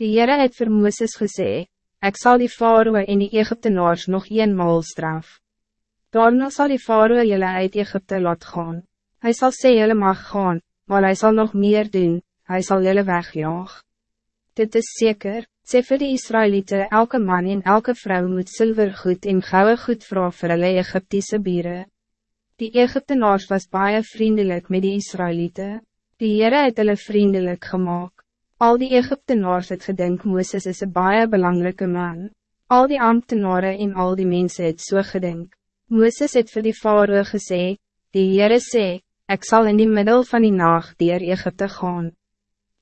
Die Heere het vir Mooses gesê, Ek zal die faroe en die Egyptenaars nog eenmaal straf. Daarna zal die faroe jullie uit Egypte laat gaan. Hij zal sê jullie mag gaan, maar hij zal nog meer doen, hij zal jullie wegjaag. Dit is zeker, sê vir die Israëlieten, elke man en elke vrouw moet zilvergoed en gouden goed vragen vir hulle Egyptische bieren. Die Egyptenaars was baie vriendelijk met die Israëlieten. Die Heere het hulle vriendelijk gemaakt. Al die Egyptenaars het gedink Mooses is een baie belangrijke man. Al die ambtenaren en al die mensen het so gedink. Mooses het vir die faroe gesê, die Heere sê, ek sal in die middel van die nacht dier Egypte gaan.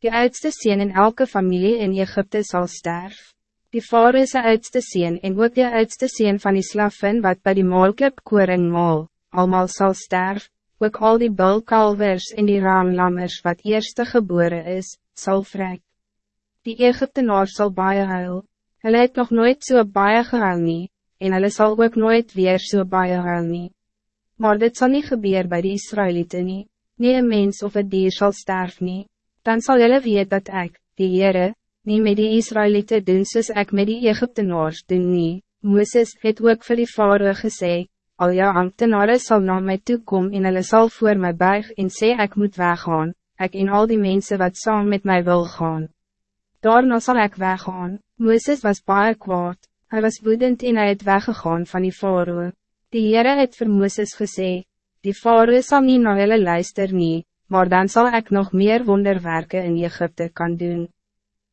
Die oudste sien in elke familie in Egypte zal sterf. Die faroe is oudste sien en ook die oudste sien van die slaffen wat bij die maalkip koring maal, allemaal zal sterf, ook al die bulkalvers en die raamlammers wat eerste geboren is, zal vrek. Die Egyptenaar zal baie huil, hulle het nog nooit so baie gehuil nie, en hulle sal ook nooit weer so baie huil nie. Maar dit zal niet gebeuren bij de Israëlieten nie, nie een mens of een dier zal sterven nie, dan zal julle weet dat ik, die Heere, nie met die Israëlieten doen soos ek met die Egyptenaars doen nie. Mooses het ook vir die vader gesê, al jou ambtenaren zal naar mij toe komen en hulle sal voor my buig en sê ek moet weggaan, ik en al die mensen wat saam met mij wil gaan. Daarna zal ik weggaan, Mooses was baie kwaad, hij was woedend en hy het weggegaan van die faroe. Die Heere het vir Mooses gesê, die faroe sal nie na hulle luister nie, maar dan zal ik nog meer wonderwerken in Egypte kan doen.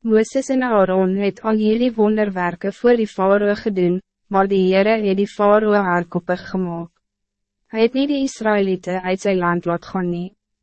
Mooses en Aaron het al hierdie wonderwerken voor die faroe gedoen, maar die Heere het die faroe haarkoppig gemaakt. Hij het niet de Israëlieten uit zijn land laat gaan nie.